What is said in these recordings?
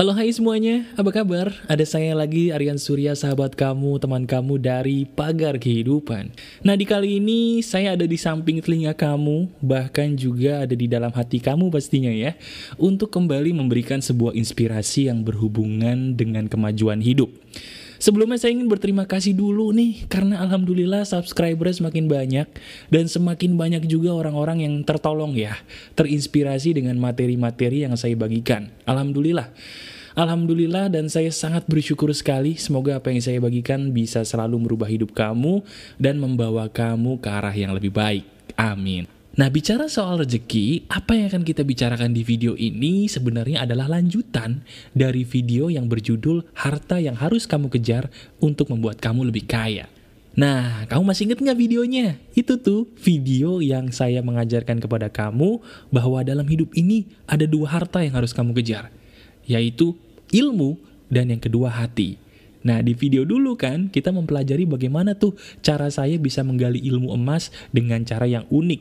Halo hai semuanya, apa kabar? Ada saya lagi Aryan Surya, sahabat kamu, teman kamu dari Pagar Kehidupan. Nah di kali ini saya ada di samping telinga kamu, bahkan juga ada di dalam hati kamu pastinya ya, untuk kembali memberikan sebuah inspirasi yang berhubungan dengan kemajuan hidup. Sebelumnya saya ingin berterima kasih dulu nih karena alhamdulillah subscriber semakin banyak dan semakin banyak juga orang-orang yang tertolong ya, terinspirasi dengan materi-materi yang saya bagikan. Alhamdulillah. Alhamdulillah dan saya sangat bersyukur sekali semoga apa yang saya bagikan bisa selalu merubah hidup kamu dan membawa kamu ke arah yang lebih baik. Amin. Nah, bicara soal rezeki, apa yang akan kita bicarakan di video ini sebenarnya adalah lanjutan dari video yang berjudul Harta yang harus kamu kejar untuk membuat kamu lebih kaya. Nah, kamu masih inget nggak videonya? Itu tuh video yang saya mengajarkan kepada kamu bahwa dalam hidup ini ada dua harta yang harus kamu kejar, yaitu ilmu dan yang kedua hati. Nah, di video dulu kan, kita mempelajari bagaimana tuh cara saya bisa menggali ilmu emas dengan cara yang unik.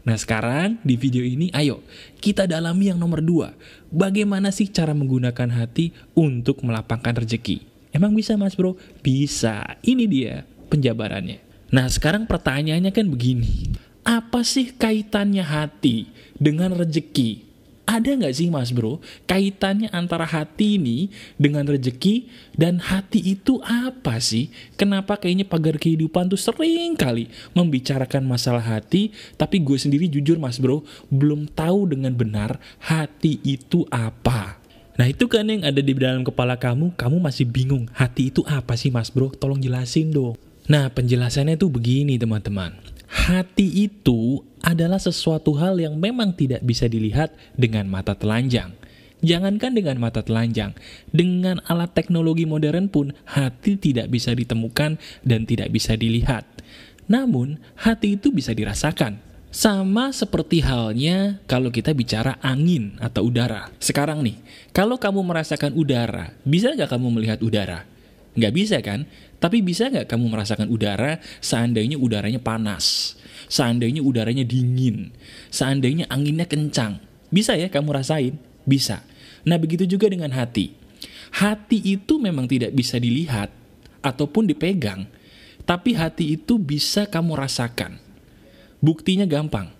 Nah sekarang di video ini ayo kita dalami yang nomor dua. Bagaimana sih cara menggunakan hati untuk melapangkan rezeki? Emang bisa mas bro? Bisa. Ini dia penjabarannya. Nah sekarang pertanyaannya kan begini. Apa sih kaitannya hati dengan rezeki? Ada nggak sih mas bro kaitannya antara hati ini dengan rezeki dan hati itu apa sih? Kenapa kayaknya pagar kehidupan tuh sering kali membicarakan masalah hati, tapi gue sendiri jujur mas bro belum tahu dengan benar hati itu apa. Nah itu kan yang ada di dalam kepala kamu, kamu masih bingung hati itu apa sih mas bro? Tolong jelasin dong. Nah penjelasannya tuh begini teman-teman. Hati itu adalah sesuatu hal yang memang tidak bisa dilihat dengan mata telanjang. Jangankan dengan mata telanjang, dengan alat teknologi modern pun hati tidak bisa ditemukan dan tidak bisa dilihat. Namun, hati itu bisa dirasakan. Sama seperti halnya kalau kita bicara angin atau udara. Sekarang nih, kalau kamu merasakan udara, bisa nggak kamu melihat udara? Nggak bisa kan? Tapi bisa nggak kamu merasakan udara seandainya udaranya panas? Seandainya udaranya dingin? Seandainya anginnya kencang? Bisa ya kamu rasain? Bisa. Nah begitu juga dengan hati. Hati itu memang tidak bisa dilihat ataupun dipegang. Tapi hati itu bisa kamu rasakan. Buktinya gampang.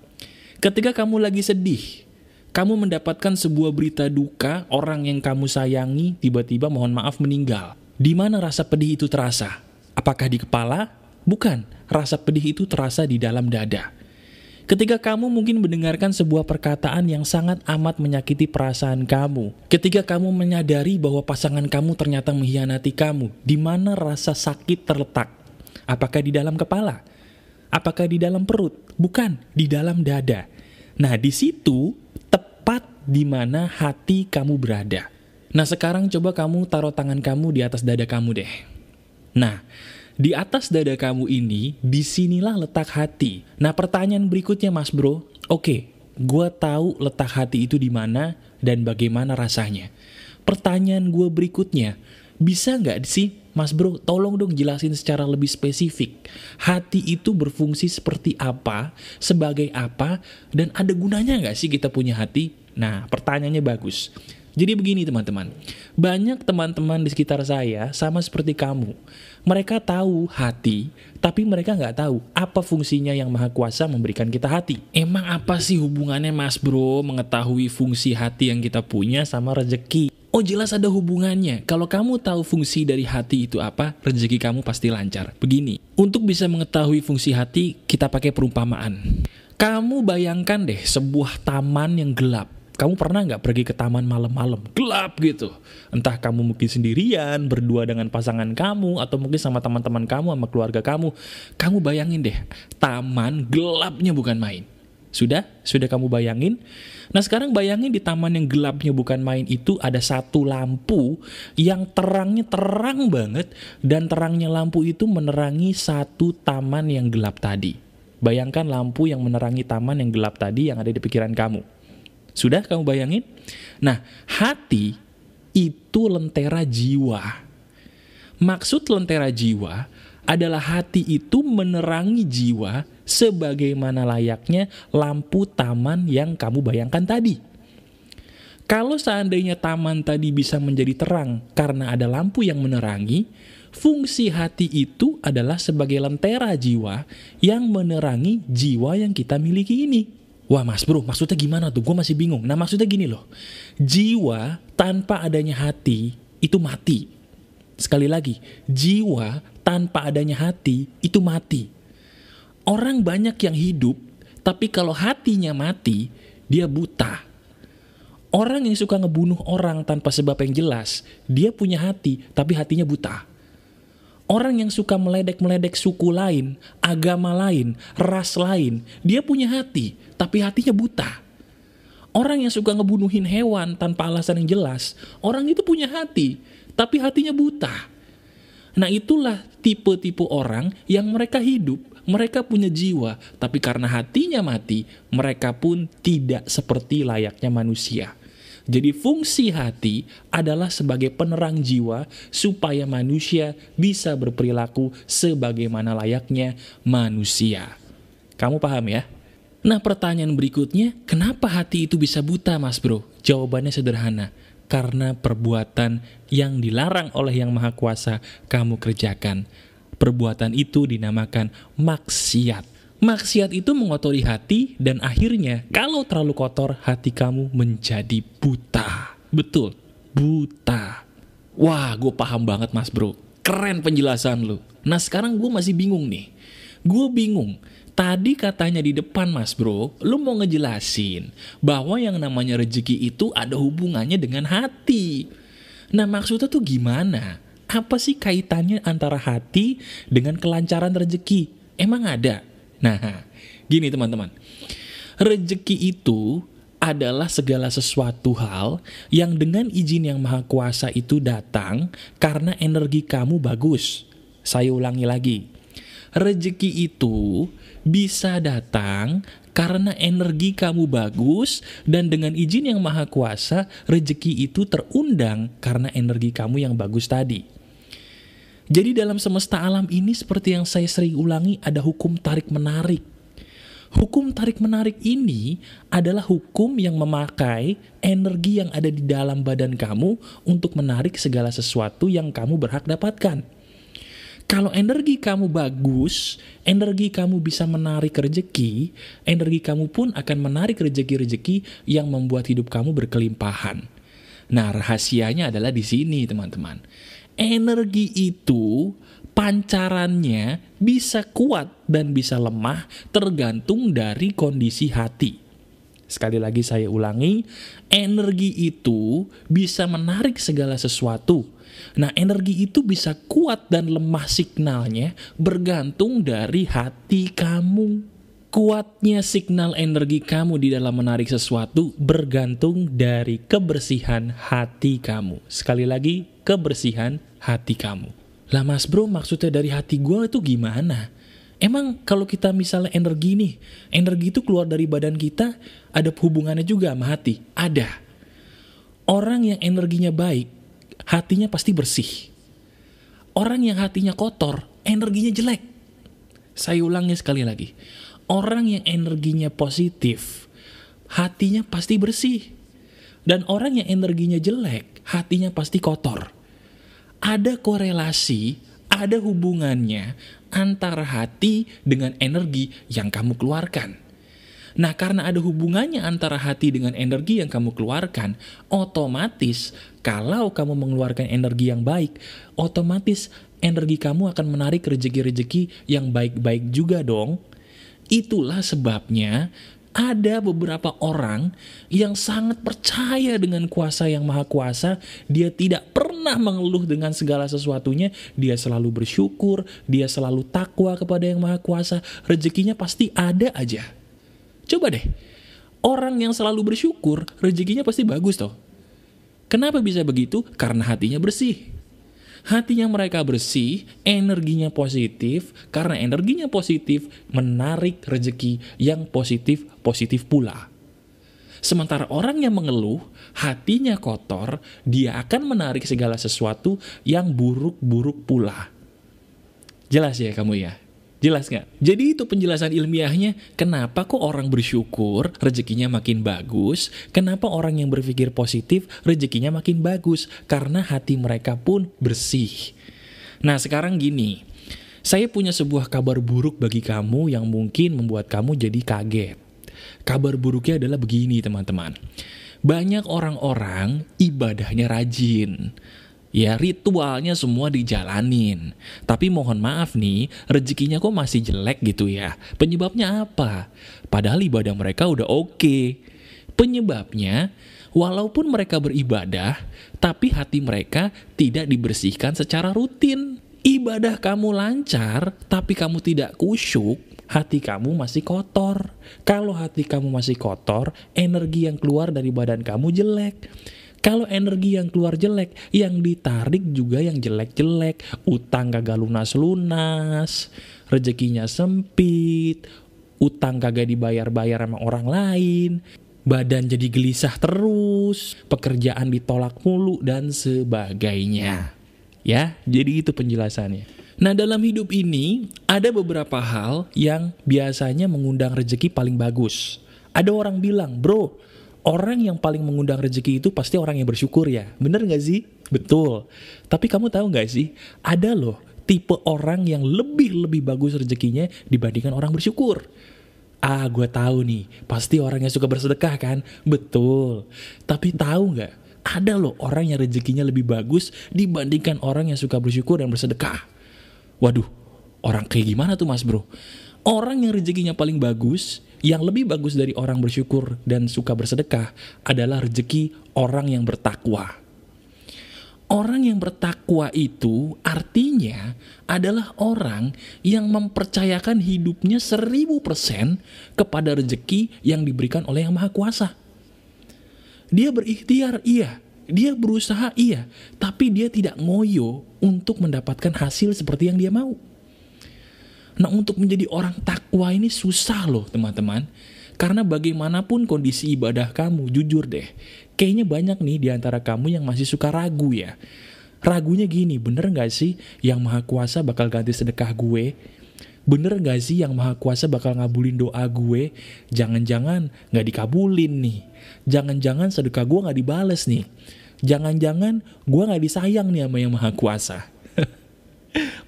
Ketika kamu lagi sedih, kamu mendapatkan sebuah berita duka, orang yang kamu sayangi tiba-tiba mohon maaf meninggal. Di mana rasa pedih itu terasa? Apakah di kepala? Bukan, rasa pedih itu terasa di dalam dada. Ketika kamu mungkin mendengarkan sebuah perkataan yang sangat amat menyakiti perasaan kamu, ketika kamu menyadari bahwa pasangan kamu ternyata mengkhianati kamu, di mana rasa sakit terletak? Apakah di dalam kepala? Apakah di dalam perut? Bukan, di dalam dada. Nah, di situ tepat di mana hati kamu berada. Nah sekarang coba kamu taruh tangan kamu di atas dada kamu deh. Nah, di atas dada kamu ini, di sinilah letak hati. Nah pertanyaan berikutnya mas bro, oke, gue tahu letak hati itu di mana dan bagaimana rasanya. Pertanyaan gue berikutnya, bisa nggak sih Mas bro, tolong dong jelasin secara lebih spesifik. Hati itu berfungsi seperti apa, sebagai apa, dan ada gunanya nggak sih kita punya hati? Nah, pertanyaannya bagus. Jadi begini teman-teman, banyak teman-teman di sekitar saya sama seperti kamu. Mereka tahu hati, tapi mereka nggak tahu apa fungsinya yang maha kuasa memberikan kita hati. Emang apa sih hubungannya mas bro mengetahui fungsi hati yang kita punya sama rezeki? Oh jelas ada hubungannya. Kalau kamu tahu fungsi dari hati itu apa, rezeki kamu pasti lancar. Begini, untuk bisa mengetahui fungsi hati, kita pakai perumpamaan. Kamu bayangkan deh sebuah taman yang gelap kamu pernah nggak pergi ke taman malam-malam gelap gitu? Entah kamu mungkin sendirian, berdua dengan pasangan kamu, atau mungkin sama teman-teman kamu, sama keluarga kamu. Kamu bayangin deh, taman gelapnya bukan main. Sudah? Sudah kamu bayangin? Nah sekarang bayangin di taman yang gelapnya bukan main itu ada satu lampu yang terangnya terang banget dan terangnya lampu itu menerangi satu taman yang gelap tadi. Bayangkan lampu yang menerangi taman yang gelap tadi yang ada di pikiran kamu. Sudah kamu bayangin? Nah, hati itu lentera jiwa. Maksud lentera jiwa adalah hati itu menerangi jiwa sebagaimana layaknya lampu taman yang kamu bayangkan tadi. Kalau seandainya taman tadi bisa menjadi terang karena ada lampu yang menerangi, fungsi hati itu adalah sebagai lentera jiwa yang menerangi jiwa yang kita miliki ini. Wah mas bro, maksudnya gimana tuh? Gue masih bingung. Nah maksudnya gini loh, jiwa tanpa adanya hati itu mati. Sekali lagi, jiwa tanpa adanya hati itu mati. Orang banyak yang hidup, tapi kalau hatinya mati, dia buta. Orang yang suka ngebunuh orang tanpa sebab yang jelas, dia punya hati, tapi hatinya buta. Orang yang suka meledek-meledek suku lain, agama lain, ras lain, dia punya hati, tapi hatinya buta. Orang yang suka ngebunuhin hewan tanpa alasan yang jelas, orang itu punya hati, tapi hatinya buta. Nah itulah tipe-tipe orang yang mereka hidup, mereka punya jiwa, tapi karena hatinya mati, mereka pun tidak seperti layaknya manusia. Jadi fungsi hati adalah sebagai penerang jiwa supaya manusia bisa berperilaku sebagaimana layaknya manusia. Kamu paham ya? Nah pertanyaan berikutnya, kenapa hati itu bisa buta mas bro? Jawabannya sederhana, karena perbuatan yang dilarang oleh Yang Maha Kuasa kamu kerjakan. Perbuatan itu dinamakan maksiat. Maksiat itu mengotori hati dan akhirnya kalau terlalu kotor hati kamu menjadi buta. Betul, buta. Wah, gue paham banget mas bro. Keren penjelasan lu. Nah sekarang gue masih bingung nih. Gue bingung. Tadi katanya di depan mas bro, lu mau ngejelasin bahwa yang namanya rezeki itu ada hubungannya dengan hati. Nah maksudnya tuh gimana? Apa sih kaitannya antara hati dengan kelancaran rezeki? Emang ada? Nah, gini teman-teman. Rezeki itu adalah segala sesuatu hal yang dengan izin yang maha kuasa itu datang karena energi kamu bagus. Saya ulangi lagi. Rezeki itu bisa datang karena energi kamu bagus dan dengan izin yang maha kuasa rezeki itu terundang karena energi kamu yang bagus tadi. Jadi dalam semesta alam ini seperti yang saya sering ulangi ada hukum tarik-menarik. Hukum tarik-menarik ini adalah hukum yang memakai energi yang ada di dalam badan kamu untuk menarik segala sesuatu yang kamu berhak dapatkan. Kalau energi kamu bagus, energi kamu bisa menarik rezeki, energi kamu pun akan menarik rezeki-rezeki yang membuat hidup kamu berkelimpahan. Nah, rahasianya adalah di sini, teman-teman energi itu pancarannya bisa kuat dan bisa lemah tergantung dari kondisi hati. Sekali lagi saya ulangi, energi itu bisa menarik segala sesuatu. Nah, energi itu bisa kuat dan lemah signalnya bergantung dari hati kamu. Kuatnya signal energi kamu di dalam menarik sesuatu bergantung dari kebersihan hati kamu. Sekali lagi, kebersihan hati kamu. Lah mas bro maksudnya dari hati gue itu gimana? Emang kalau kita misalnya energi nih, energi itu keluar dari badan kita, ada hubungannya juga sama hati? Ada. Orang yang energinya baik, hatinya pasti bersih. Orang yang hatinya kotor, energinya jelek. Saya ulangnya sekali lagi. Orang yang energinya positif, hatinya pasti bersih. Dan orang yang energinya jelek, hatinya pasti kotor ada korelasi, ada hubungannya antara hati dengan energi yang kamu keluarkan. Nah, karena ada hubungannya antara hati dengan energi yang kamu keluarkan, otomatis kalau kamu mengeluarkan energi yang baik, otomatis energi kamu akan menarik rezeki-rezeki yang baik-baik juga dong. Itulah sebabnya ada beberapa orang yang sangat percaya dengan kuasa yang maha kuasa, dia tidak pernah mengeluh dengan segala sesuatunya, dia selalu bersyukur, dia selalu takwa kepada yang maha kuasa, rezekinya pasti ada aja. Coba deh, orang yang selalu bersyukur, rezekinya pasti bagus toh. Kenapa bisa begitu? Karena hatinya bersih hatinya mereka bersih, energinya positif, karena energinya positif menarik rezeki yang positif-positif pula. Sementara orang yang mengeluh, hatinya kotor, dia akan menarik segala sesuatu yang buruk-buruk pula. Jelas ya kamu ya? Jelas nggak? Jadi itu penjelasan ilmiahnya, kenapa kok orang bersyukur rezekinya makin bagus, kenapa orang yang berpikir positif rezekinya makin bagus, karena hati mereka pun bersih. Nah sekarang gini, saya punya sebuah kabar buruk bagi kamu yang mungkin membuat kamu jadi kaget. Kabar buruknya adalah begini teman-teman. Banyak orang-orang ibadahnya rajin, Ya ritualnya semua dijalanin. Tapi mohon maaf nih Rezekinya kok masih jelek gitu ya? Penyebabnya apa? Padahal ibadah mereka udah oke. Okay. Penyebabnya Walaupun mereka beribadah Tapi hati mereka tidak dibersihkan secara rutin. Ibadah kamu lancar Tapi kamu tidak kusyuk Hati kamu masih kotor. Kalau hati kamu masih kotor Energi yang keluar dari badan kamu jelek kalau energi yang keluar jelek, yang ditarik juga yang jelek-jelek. Utang kagak lunas-lunas, rezekinya sempit, utang kagak dibayar-bayar sama orang lain, badan jadi gelisah terus, pekerjaan ditolak mulu, dan sebagainya. Ya, jadi itu penjelasannya. Nah dalam hidup ini ada beberapa hal yang biasanya mengundang rezeki paling bagus. Ada orang bilang, bro, orang yang paling mengundang rezeki itu pasti orang yang bersyukur ya. Bener gak sih? Betul. Tapi kamu tahu gak sih? Ada loh tipe orang yang lebih-lebih bagus rezekinya dibandingkan orang bersyukur. Ah, gue tahu nih, pasti orang yang suka bersedekah kan? Betul. Tapi tahu nggak? Ada loh orang yang rezekinya lebih bagus dibandingkan orang yang suka bersyukur dan bersedekah. Waduh, orang kayak gimana tuh mas bro? Orang yang rezekinya paling bagus yang lebih bagus dari orang bersyukur dan suka bersedekah adalah rezeki orang yang bertakwa. Orang yang bertakwa itu artinya adalah orang yang mempercayakan hidupnya seribu persen kepada rezeki yang diberikan oleh Yang Maha Kuasa. Dia berikhtiar, iya. Dia berusaha, iya. Tapi dia tidak ngoyo untuk mendapatkan hasil seperti yang dia mau. Nah untuk menjadi orang takwa ini susah loh teman-teman. Karena bagaimanapun kondisi ibadah kamu, jujur deh. Kayaknya banyak nih di antara kamu yang masih suka ragu ya. Ragunya gini, bener gak sih yang maha kuasa bakal ganti sedekah gue? Bener gak sih yang maha kuasa bakal ngabulin doa gue? Jangan-jangan gak dikabulin nih. Jangan-jangan sedekah gue gak dibales nih. Jangan-jangan gue gak disayang nih sama yang maha kuasa.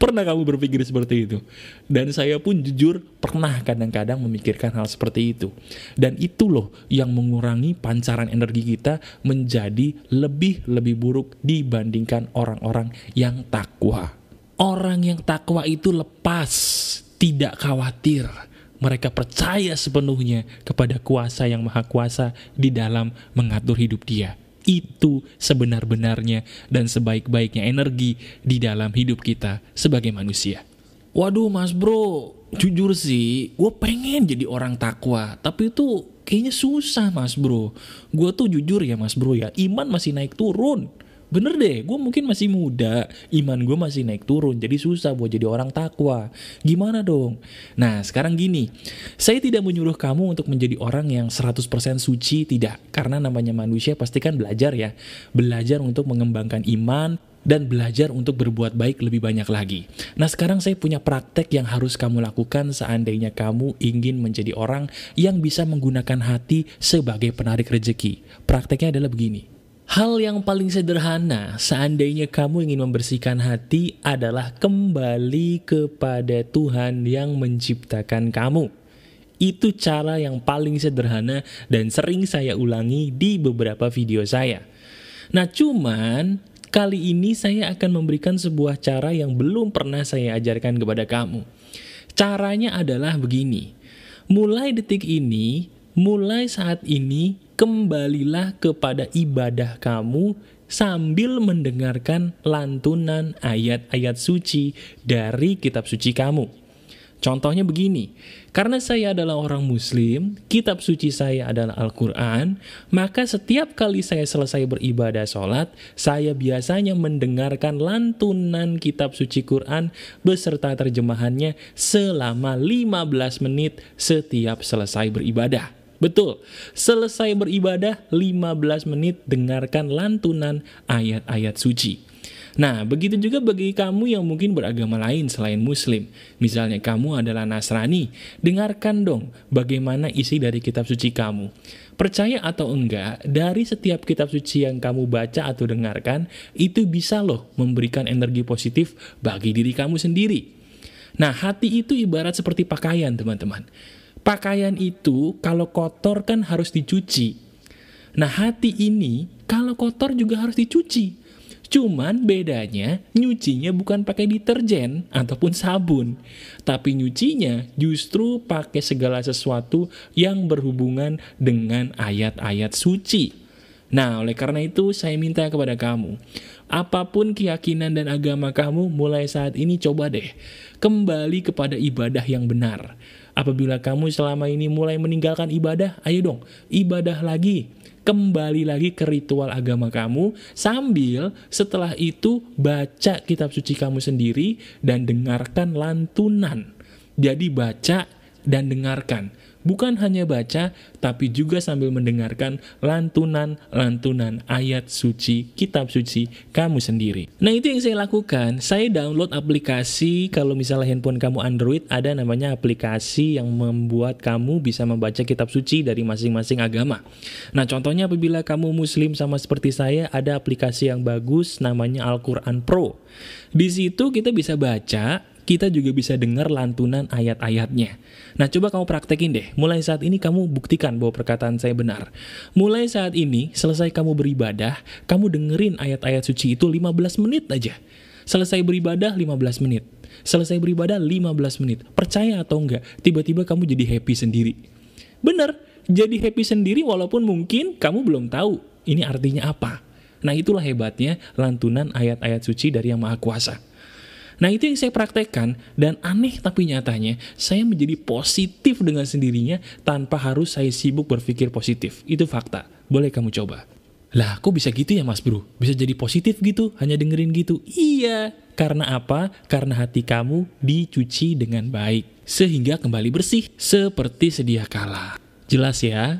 Pernah kamu berpikir seperti itu? Dan saya pun jujur pernah kadang-kadang memikirkan hal seperti itu. Dan itu loh yang mengurangi pancaran energi kita menjadi lebih-lebih buruk dibandingkan orang-orang yang takwa. Orang yang takwa itu lepas, tidak khawatir. Mereka percaya sepenuhnya kepada kuasa yang maha kuasa di dalam mengatur hidup dia itu sebenar-benarnya dan sebaik-baiknya energi di dalam hidup kita sebagai manusia. Waduh mas bro, jujur sih, gue pengen jadi orang takwa, tapi itu kayaknya susah mas bro. Gue tuh jujur ya mas bro ya, iman masih naik turun. Bener deh, gue mungkin masih muda, iman gue masih naik turun, jadi susah buat jadi orang takwa. Gimana dong? Nah, sekarang gini, saya tidak menyuruh kamu untuk menjadi orang yang 100% suci, tidak. Karena namanya manusia pasti kan belajar ya. Belajar untuk mengembangkan iman, dan belajar untuk berbuat baik lebih banyak lagi. Nah sekarang saya punya praktek yang harus kamu lakukan seandainya kamu ingin menjadi orang yang bisa menggunakan hati sebagai penarik rezeki. Prakteknya adalah begini. Hal yang paling sederhana seandainya kamu ingin membersihkan hati adalah kembali kepada Tuhan yang menciptakan kamu. Itu cara yang paling sederhana dan sering saya ulangi di beberapa video saya. Nah cuman kali ini saya akan memberikan sebuah cara yang belum pernah saya ajarkan kepada kamu. Caranya adalah begini. Mulai detik ini, mulai saat ini kembalilah kepada ibadah kamu sambil mendengarkan lantunan ayat-ayat suci dari kitab suci kamu. Contohnya begini, karena saya adalah orang muslim, kitab suci saya adalah Al-Quran, maka setiap kali saya selesai beribadah sholat, saya biasanya mendengarkan lantunan kitab suci Quran beserta terjemahannya selama 15 menit setiap selesai beribadah. Betul, selesai beribadah 15 menit dengarkan lantunan ayat-ayat suci. Nah, begitu juga bagi kamu yang mungkin beragama lain selain Muslim. Misalnya kamu adalah Nasrani, dengarkan dong bagaimana isi dari kitab suci kamu. Percaya atau enggak, dari setiap kitab suci yang kamu baca atau dengarkan, itu bisa loh memberikan energi positif bagi diri kamu sendiri. Nah, hati itu ibarat seperti pakaian, teman-teman. Pakaian itu kalau kotor kan harus dicuci. Nah, hati ini kalau kotor juga harus dicuci. Cuman bedanya nyucinya bukan pakai deterjen ataupun sabun, tapi nyucinya justru pakai segala sesuatu yang berhubungan dengan ayat-ayat suci. Nah, oleh karena itu saya minta kepada kamu, apa pun keyakinan dan agama kamu, mulai saat ini coba deh kembali kepada ibadah yang benar. Apabila kamu selama ini mulai meninggalkan ibadah, ayo dong, ibadah lagi kembali lagi ke ritual agama kamu sambil setelah itu baca kitab suci kamu sendiri dan dengarkan lantunan. Jadi baca dan dengarkan. Bukan hanya baca, tapi juga sambil mendengarkan lantunan-lantunan ayat suci, kitab suci kamu sendiri. Nah itu yang saya lakukan, saya download aplikasi, kalau misalnya handphone kamu Android, ada namanya aplikasi yang membuat kamu bisa membaca kitab suci dari masing-masing agama. Nah contohnya apabila kamu muslim sama seperti saya, ada aplikasi yang bagus namanya Al-Quran Pro. Di situ kita bisa baca kita juga bisa dengar lantunan ayat-ayatnya. Nah, coba kamu praktekin deh. Mulai saat ini kamu buktikan bahwa perkataan saya benar. Mulai saat ini, selesai kamu beribadah, kamu dengerin ayat-ayat suci itu 15 menit aja. Selesai beribadah 15 menit. Selesai beribadah 15 menit. Percaya atau enggak, tiba-tiba kamu jadi happy sendiri. Bener, jadi happy sendiri walaupun mungkin kamu belum tahu ini artinya apa. Nah itulah hebatnya lantunan ayat-ayat suci dari Yang Maha Kuasa. Nah itu yang saya praktekkan dan aneh tapi nyatanya saya menjadi positif dengan sendirinya tanpa harus saya sibuk berpikir positif. Itu fakta. Boleh kamu coba. Lah kok bisa gitu ya mas bro? Bisa jadi positif gitu? Hanya dengerin gitu? Iya. Karena apa? Karena hati kamu dicuci dengan baik. Sehingga kembali bersih. Seperti sedia kala. Jelas ya?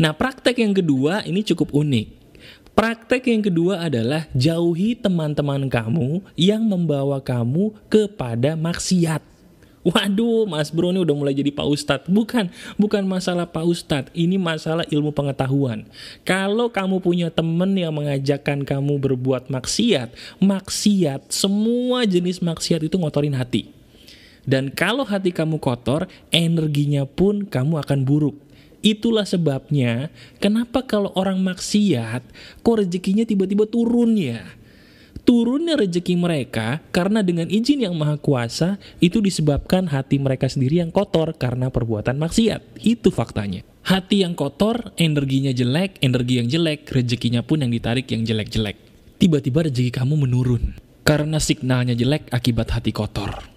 Nah praktek yang kedua ini cukup unik. Praktek yang kedua adalah jauhi teman-teman kamu yang membawa kamu kepada maksiat. Waduh, Mas Bro ini udah mulai jadi Pak Ustadz. Bukan, bukan masalah Pak Ustadz. Ini masalah ilmu pengetahuan. Kalau kamu punya temen yang mengajakkan kamu berbuat maksiat, maksiat, semua jenis maksiat itu ngotorin hati. Dan kalau hati kamu kotor, energinya pun kamu akan buruk. Itulah sebabnya kenapa kalau orang maksiat kok rezekinya tiba-tiba turun ya. Turunnya rezeki mereka karena dengan izin yang maha kuasa itu disebabkan hati mereka sendiri yang kotor karena perbuatan maksiat. Itu faktanya. Hati yang kotor, energinya jelek, energi yang jelek, rezekinya pun yang ditarik yang jelek-jelek. Tiba-tiba rezeki kamu menurun. Karena signalnya jelek akibat hati kotor.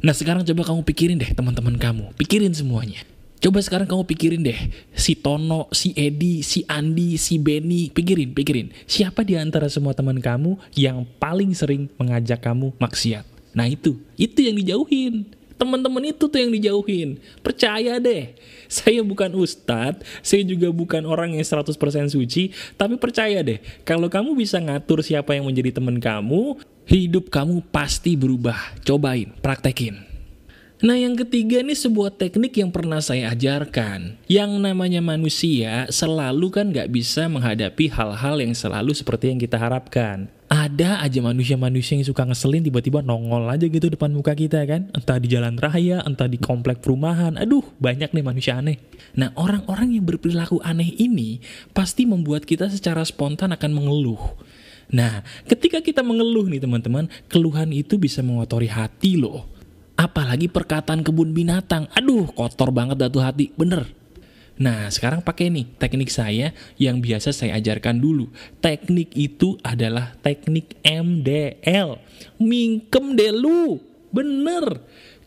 Nah sekarang coba kamu pikirin deh teman-teman kamu. Pikirin semuanya. Coba sekarang kamu pikirin deh, si Tono, si Edi, si Andi, si Benny, pikirin, pikirin. Siapa di antara semua teman kamu yang paling sering mengajak kamu maksiat? Nah itu, itu yang dijauhin. Teman-teman itu tuh yang dijauhin. Percaya deh, saya bukan ustadz, saya juga bukan orang yang 100% suci, tapi percaya deh, kalau kamu bisa ngatur siapa yang menjadi teman kamu, hidup kamu pasti berubah. Cobain, praktekin. Nah yang ketiga ini sebuah teknik yang pernah saya ajarkan. Yang namanya manusia selalu kan gak bisa menghadapi hal-hal yang selalu seperti yang kita harapkan. Ada aja manusia-manusia yang suka ngeselin tiba-tiba nongol aja gitu depan muka kita kan. Entah di jalan raya, entah di komplek perumahan. Aduh banyak nih manusia aneh. Nah orang-orang yang berperilaku aneh ini pasti membuat kita secara spontan akan mengeluh. Nah ketika kita mengeluh nih teman-teman, keluhan itu bisa mengotori hati loh Apalagi perkataan kebun binatang. Aduh, kotor banget datu hati. Bener. Nah, sekarang pakai nih teknik saya yang biasa saya ajarkan dulu. Teknik itu adalah teknik MDL. Mingkem delu. Bener.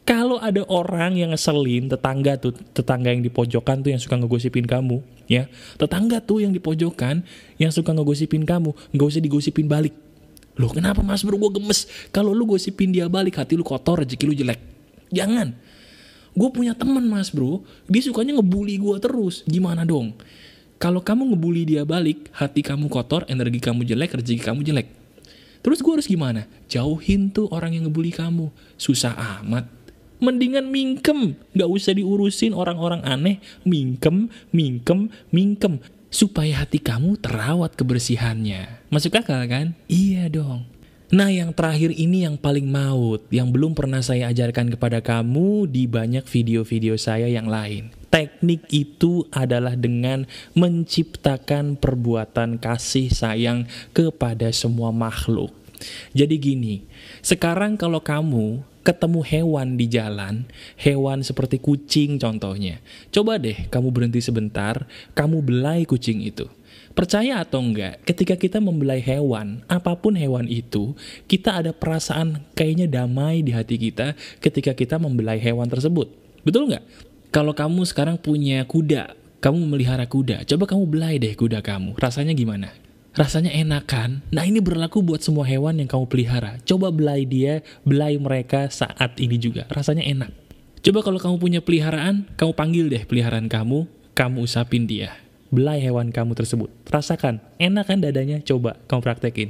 Kalau ada orang yang ngeselin, tetangga tuh, tetangga yang di pojokan tuh yang suka ngegosipin kamu, ya. Tetangga tuh yang di pojokan yang suka ngegosipin kamu, nggak usah digosipin balik Loh kenapa mas bro gue gemes? Kalau lu gosipin dia balik hati lu kotor rezeki lu jelek. Jangan. Gue punya teman mas bro, dia sukanya ngebully gue terus. Gimana dong? Kalau kamu ngebully dia balik, hati kamu kotor, energi kamu jelek, rezeki kamu jelek. Terus gue harus gimana? Jauhin tuh orang yang ngebully kamu. Susah amat. Mendingan mingkem. Gak usah diurusin orang-orang aneh. Mingkem, mingkem, mingkem. Supaya hati kamu terawat kebersihannya. Masuk akal kan? Iya dong. Nah yang terakhir ini yang paling maut, yang belum pernah saya ajarkan kepada kamu di banyak video-video saya yang lain. Teknik itu adalah dengan menciptakan perbuatan kasih sayang kepada semua makhluk. Jadi gini, sekarang kalau kamu ketemu hewan di jalan, hewan seperti kucing contohnya, coba deh kamu berhenti sebentar, kamu belai kucing itu. Percaya atau enggak, ketika kita membelai hewan, apa pun hewan itu, kita ada perasaan kayaknya damai di hati kita ketika kita membelai hewan tersebut. Betul nggak? Kalau kamu sekarang punya kuda, kamu memelihara kuda, coba kamu belai deh kuda kamu. Rasanya gimana? Rasanya enak kan? Nah ini berlaku buat semua hewan yang kamu pelihara. Coba belai dia, belai mereka saat ini juga. Rasanya enak. Coba kalau kamu punya peliharaan, kamu panggil deh peliharaan kamu, kamu usapin dia belai hewan kamu tersebut. Rasakan, enak kan dadanya? Coba kamu praktekin.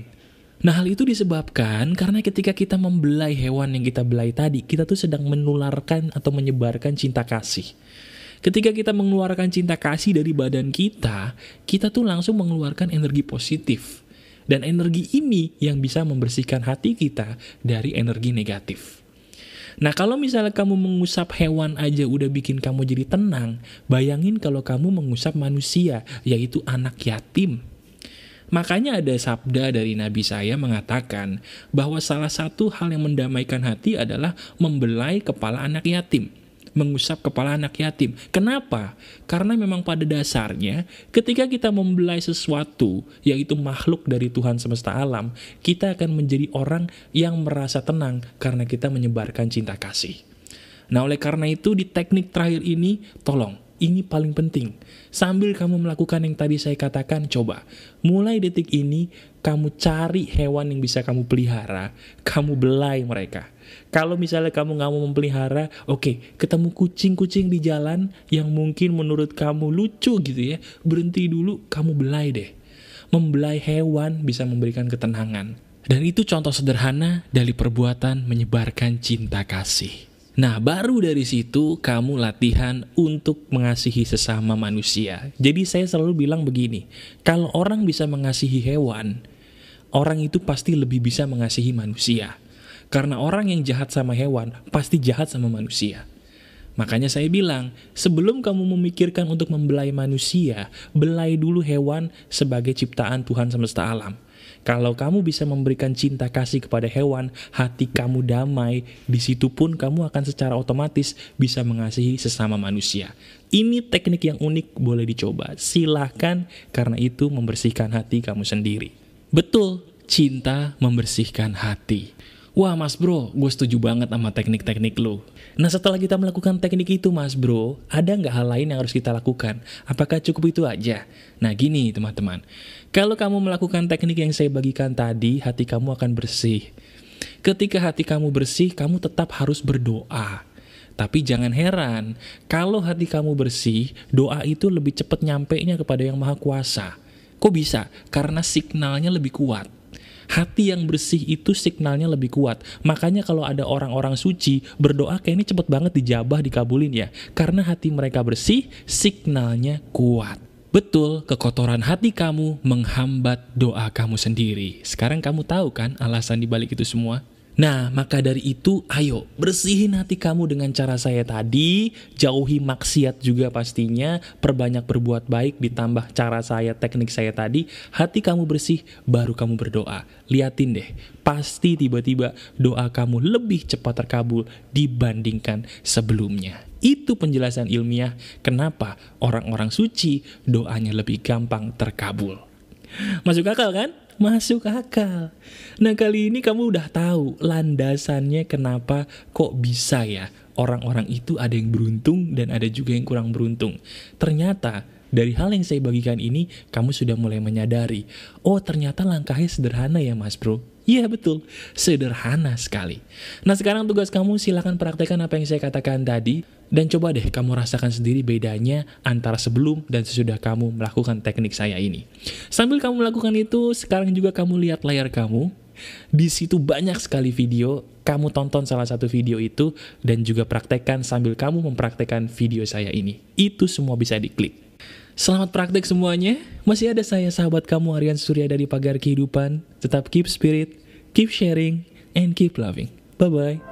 Nah hal itu disebabkan karena ketika kita membelai hewan yang kita belai tadi, kita tuh sedang menularkan atau menyebarkan cinta kasih. Ketika kita mengeluarkan cinta kasih dari badan kita, kita tuh langsung mengeluarkan energi positif. Dan energi ini yang bisa membersihkan hati kita dari energi negatif. Nah kalau misalnya kamu mengusap hewan aja udah bikin kamu jadi tenang, bayangin kalau kamu mengusap manusia, yaitu anak yatim. Makanya ada sabda dari Nabi saya mengatakan bahwa salah satu hal yang mendamaikan hati adalah membelai kepala anak yatim mengusap kepala anak yatim. Kenapa? Karena memang pada dasarnya ketika kita membelai sesuatu, yaitu makhluk dari Tuhan semesta alam, kita akan menjadi orang yang merasa tenang karena kita menyebarkan cinta kasih. Nah oleh karena itu di teknik terakhir ini, tolong ini paling penting. Sambil kamu melakukan yang tadi saya katakan, coba. Mulai detik ini, kamu cari hewan yang bisa kamu pelihara, kamu belai mereka. Kalau misalnya kamu nggak mau memelihara, oke, okay, ketemu kucing-kucing di jalan yang mungkin menurut kamu lucu gitu ya, berhenti dulu, kamu belai deh. Membelai hewan bisa memberikan ketenangan. Dan itu contoh sederhana dari perbuatan menyebarkan cinta kasih. Nah, baru dari situ kamu latihan untuk mengasihi sesama manusia. Jadi saya selalu bilang begini, kalau orang bisa mengasihi hewan, orang itu pasti lebih bisa mengasihi manusia. Karena orang yang jahat sama hewan, pasti jahat sama manusia. Makanya saya bilang, sebelum kamu memikirkan untuk membelai manusia, belai dulu hewan sebagai ciptaan Tuhan semesta alam. Kalau kamu bisa memberikan cinta kasih kepada hewan, hati kamu damai, di situ pun kamu akan secara otomatis bisa mengasihi sesama manusia. Ini teknik yang unik, boleh dicoba. Silahkan, karena itu membersihkan hati kamu sendiri. Betul, cinta membersihkan hati. Wah mas bro, gue setuju banget sama teknik-teknik lo. Nah setelah kita melakukan teknik itu mas bro, ada nggak hal lain yang harus kita lakukan? Apakah cukup itu aja? Nah gini teman-teman, kalau kamu melakukan teknik yang saya bagikan tadi, hati kamu akan bersih. Ketika hati kamu bersih, kamu tetap harus berdoa. Tapi jangan heran, kalau hati kamu bersih, doa itu lebih cepat nyampe nya kepada yang maha kuasa. Kok bisa? Karena signalnya lebih kuat. Hati yang bersih itu signalnya lebih kuat. Makanya kalau ada orang-orang suci berdoa kayak ini cepet banget dijabah, dikabulin ya. Karena hati mereka bersih, signalnya kuat. Betul, kekotoran hati kamu menghambat doa kamu sendiri. Sekarang kamu tahu kan alasan dibalik itu semua? Nah, maka dari itu, ayo bersihin hati kamu dengan cara saya tadi, jauhi maksiat juga pastinya, perbanyak berbuat baik ditambah cara saya, teknik saya tadi, hati kamu bersih, baru kamu berdoa. Liatin deh, pasti tiba-tiba doa kamu lebih cepat terkabul dibandingkan sebelumnya. Itu penjelasan ilmiah kenapa orang-orang suci doanya lebih gampang terkabul. Masuk akal kan? Masuk akal. Nah kali ini kamu udah tahu landasannya kenapa kok bisa ya orang-orang itu ada yang beruntung dan ada juga yang kurang beruntung. Ternyata dari hal yang saya bagikan ini, kamu sudah mulai menyadari, oh ternyata langkahnya sederhana ya mas bro. Iya betul, sederhana sekali. Nah sekarang tugas kamu silahkan praktekkan apa yang saya katakan tadi. Dan coba deh kamu rasakan sendiri bedanya antara sebelum dan sesudah kamu melakukan teknik saya ini. Sambil kamu melakukan itu, sekarang juga kamu lihat layar kamu. Di situ banyak sekali video, kamu tonton salah satu video itu dan juga praktekkan sambil kamu mempraktekkan video saya ini. Itu semua bisa diklik. Selamat praktek semuanya. Masih ada saya sahabat kamu Aryan Surya dari Pagar Kehidupan. Tetap keep spirit, keep sharing, and keep loving. Bye-bye.